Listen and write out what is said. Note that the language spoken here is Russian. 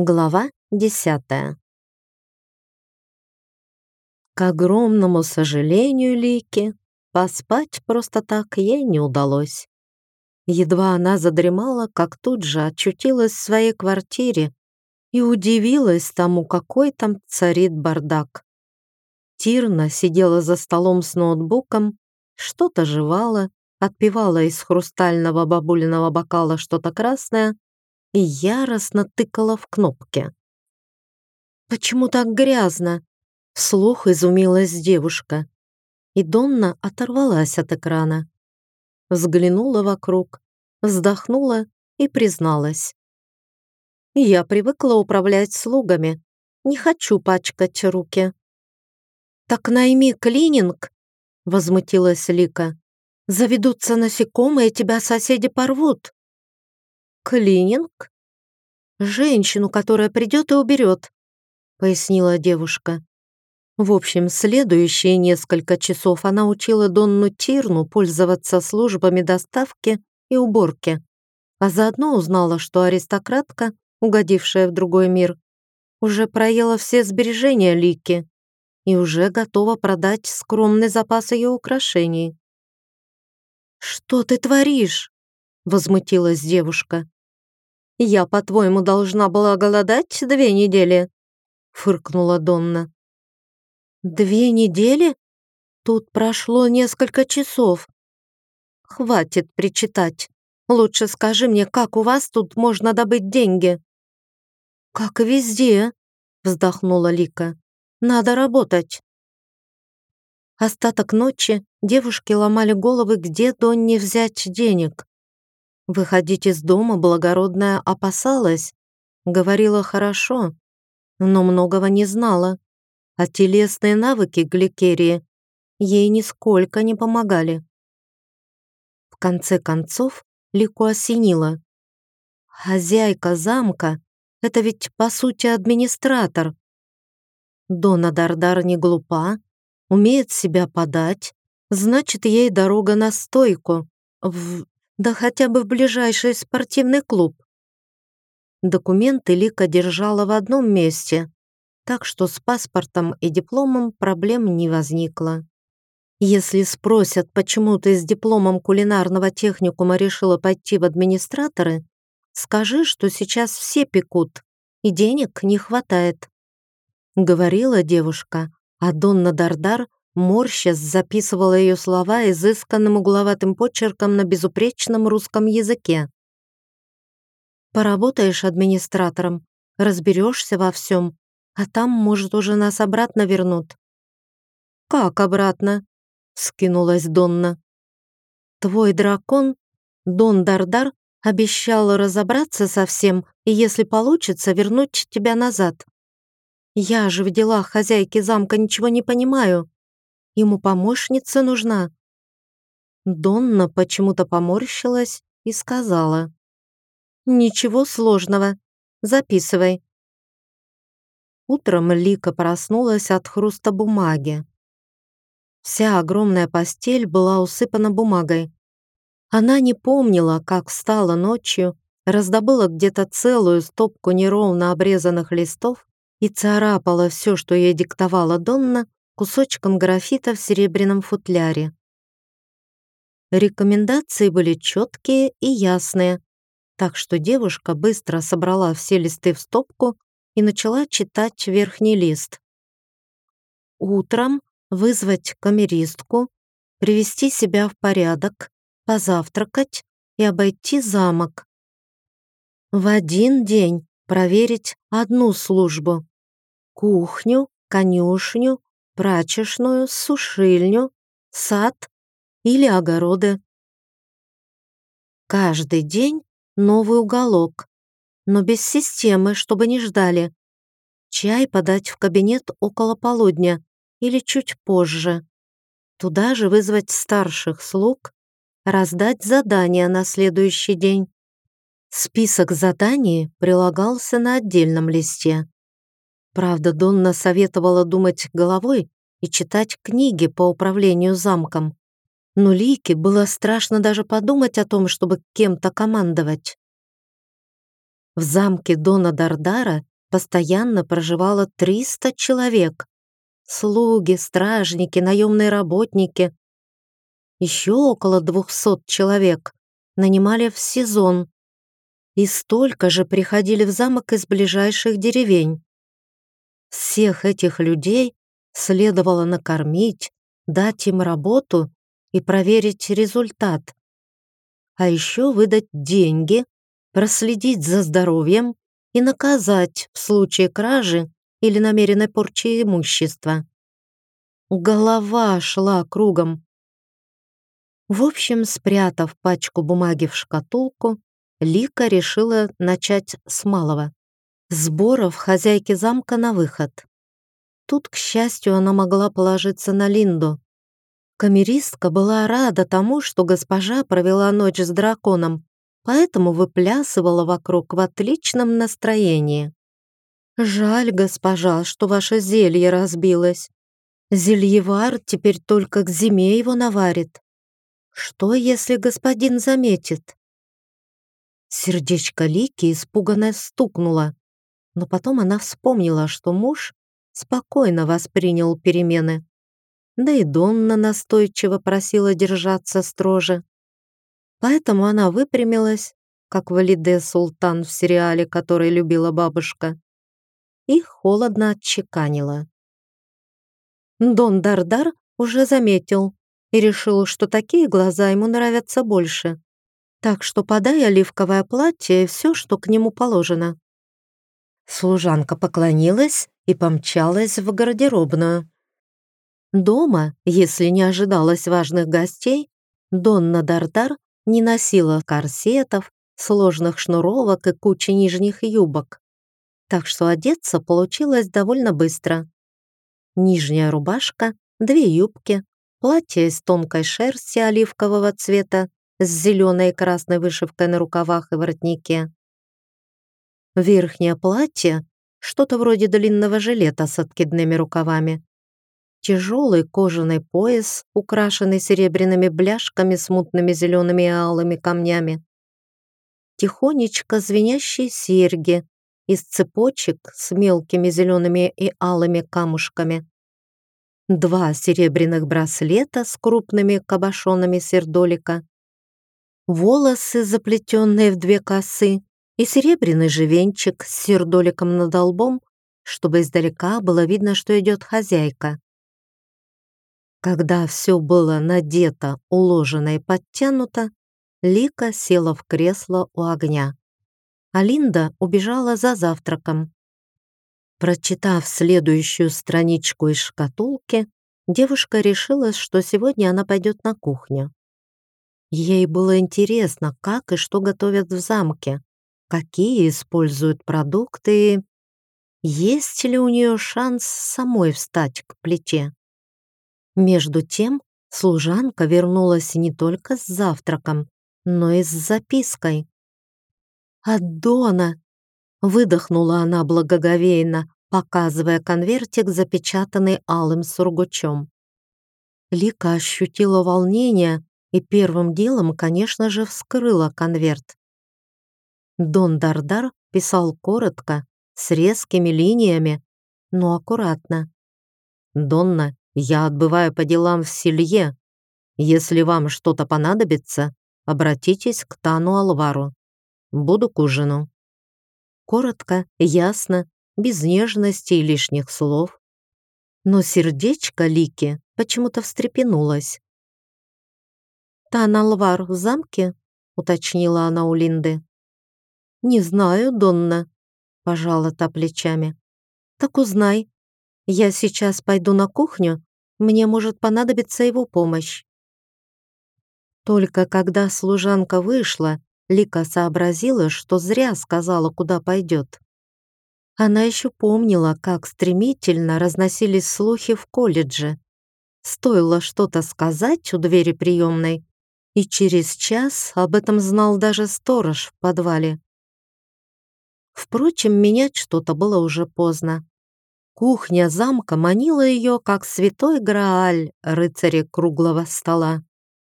Глава десятая. К огромному сожалению Лики, поспать просто так ей не удалось. Едва она задремала, как тут же очутилась в своей квартире и удивилась тому, какой там царит бардак. Тирна сидела за столом с ноутбуком, что-то жевала, отпивала из хрустального бабулиного бокала что-то красное и яростно тыкала в кнопки. «Почему так грязно?» — вслух изумилась девушка. И Донна оторвалась от экрана. Взглянула вокруг, вздохнула и призналась. «Я привыкла управлять слугами. Не хочу пачкать руки». «Так найми клининг!» — возмутилась Лика. «Заведутся насекомые, тебя соседи порвут». «Клининг?» «Женщину, которая придет и уберет», — пояснила девушка. В общем, следующие несколько часов она учила Донну Тирну пользоваться службами доставки и уборки, а заодно узнала, что аристократка, угодившая в другой мир, уже проела все сбережения Лики и уже готова продать скромный запас ее украшений. «Что ты творишь?» — возмутилась девушка. «Я, по-твоему, должна была голодать две недели?» — фыркнула Донна. «Две недели? Тут прошло несколько часов. Хватит причитать. Лучше скажи мне, как у вас тут можно добыть деньги?» «Как везде», — вздохнула Лика. «Надо работать». Остаток ночи девушки ломали головы, где Донне взять денег. Выходить из дома благородная опасалась, говорила хорошо, но многого не знала, а телесные навыки Гликерии ей нисколько не помогали. В конце концов Лику осенило. Хозяйка замка — это ведь, по сути, администратор. Дона Дардар не глупа, умеет себя подать, значит, ей дорога на стойку, в да хотя бы в ближайший спортивный клуб. Документы Лика держала в одном месте, так что с паспортом и дипломом проблем не возникло. Если спросят, почему ты с дипломом кулинарного техникума решила пойти в администраторы, скажи, что сейчас все пекут, и денег не хватает. Говорила девушка, а Донна Дардар морщас записывала ее слова изысканным угловатым почерком на безупречном русском языке. «Поработаешь администратором, разберешься во всем, а там, может, уже нас обратно вернут». «Как обратно?» — скинулась Донна. «Твой дракон, Дон Дардар, обещал разобраться со всем и, если получится, вернуть тебя назад. Я же в делах хозяйки замка ничего не понимаю. Ему помощница нужна». Донна почему-то поморщилась и сказала. «Ничего сложного. Записывай». Утром Лика проснулась от хруста бумаги. Вся огромная постель была усыпана бумагой. Она не помнила, как встала ночью, раздобыла где-то целую стопку неровно обрезанных листов и царапала все, что ей диктовала Донна, кусочком графита в серебряном футляре. Рекомендации были четкие и ясные, так что девушка быстро собрала все листы в стопку и начала читать верхний лист. Утром вызвать камеристку, привести себя в порядок, позавтракать и обойти замок. В один день проверить одну службу — кухню, конюшню, прачечную, сушильню, сад или огороды. Каждый день новый уголок, но без системы, чтобы не ждали. Чай подать в кабинет около полудня или чуть позже. Туда же вызвать старших слуг, раздать задания на следующий день. Список заданий прилагался на отдельном листе. Правда, Донна советовала думать головой и читать книги по управлению замком. Но Лике было страшно даже подумать о том, чтобы кем-то командовать. В замке Дона Дардара постоянно проживало 300 человек. Слуги, стражники, наемные работники. Еще около 200 человек нанимали в сезон. И столько же приходили в замок из ближайших деревень. Всех этих людей следовало накормить, дать им работу и проверить результат. А еще выдать деньги, проследить за здоровьем и наказать в случае кражи или намеренной порчи имущества. Голова шла кругом. В общем, спрятав пачку бумаги в шкатулку, Лика решила начать с малого. Сборов хозяйки замка на выход. Тут, к счастью, она могла положиться на Линду. Камеристка была рада тому, что госпожа провела ночь с драконом, поэтому выплясывала вокруг в отличном настроении. «Жаль, госпожа, что ваше зелье разбилось. Зельевар теперь только к зиме его наварит. Что, если господин заметит?» Сердечко Лики испуганно стукнуло, но потом она вспомнила, что муж спокойно воспринял перемены. Да и Донна настойчиво просила держаться строже. Поэтому она выпрямилась, как Валиде Султан в сериале, который любила бабушка, и холодно отчеканила. Дон Дардар уже заметил и решил, что такие глаза ему нравятся больше. Так что подай оливковое платье и все, что к нему положено. Служанка поклонилась и помчалась в гардеробную. Дома, если не ожидалось важных гостей, Донна Дардар не носила корсетов, сложных шнуровок и кучи нижних юбок. Так что одеться получилось довольно быстро. Нижняя рубашка, две юбки, платье из тонкой шерсти оливкового цвета с зеленой и красной вышивкой на рукавах и воротнике. Верхнее платье что-то вроде длинного жилета с откидными рукавами. Тяжелый кожаный пояс, украшенный серебряными бляшками с мутными зелеными и алыми камнями. Тихонечко звенящие серьги из цепочек с мелкими зелеными и алыми камушками. Два серебряных браслета с крупными кабошонами сердолика. Волосы, заплетенные в две косы, и серебряный же венчик с сердоликом над лбом, чтобы издалека было видно, что идет хозяйка. Когда все было надето, уложено и подтянуто, Лика села в кресло у огня, а Линда убежала за завтраком. Прочитав следующую страничку из шкатулки, девушка решила, что сегодня она пойдет на кухню. Ей было интересно, как и что готовят в замке какие используют продукты, есть ли у нее шанс самой встать к плите. Между тем, служанка вернулась не только с завтраком, но и с запиской. «От Дона!» — выдохнула она благоговейно, показывая конвертик, запечатанный алым сургучом. Лика ощутила волнение и первым делом, конечно же, вскрыла конверт. Дон Дардар писал коротко, с резкими линиями, но аккуратно. «Донна, я отбываю по делам в Селье. Если вам что-то понадобится, обратитесь к Тану Алвару. Буду к ужину». Коротко, ясно, без нежности и лишних слов. Но сердечко Лики почему-то встрепенулось. «Тан Алвар в замке?» — уточнила она у Линды. «Не знаю, Донна», — пожала та плечами. «Так узнай. Я сейчас пойду на кухню, мне может понадобиться его помощь». Только когда служанка вышла, Лика сообразила, что зря сказала, куда пойдет. Она еще помнила, как стремительно разносились слухи в колледже. Стоило что-то сказать у двери приемной, и через час об этом знал даже сторож в подвале. Впрочем, менять что-то было уже поздно. Кухня замка манила ее, как святой Грааль рыцари круглого стола.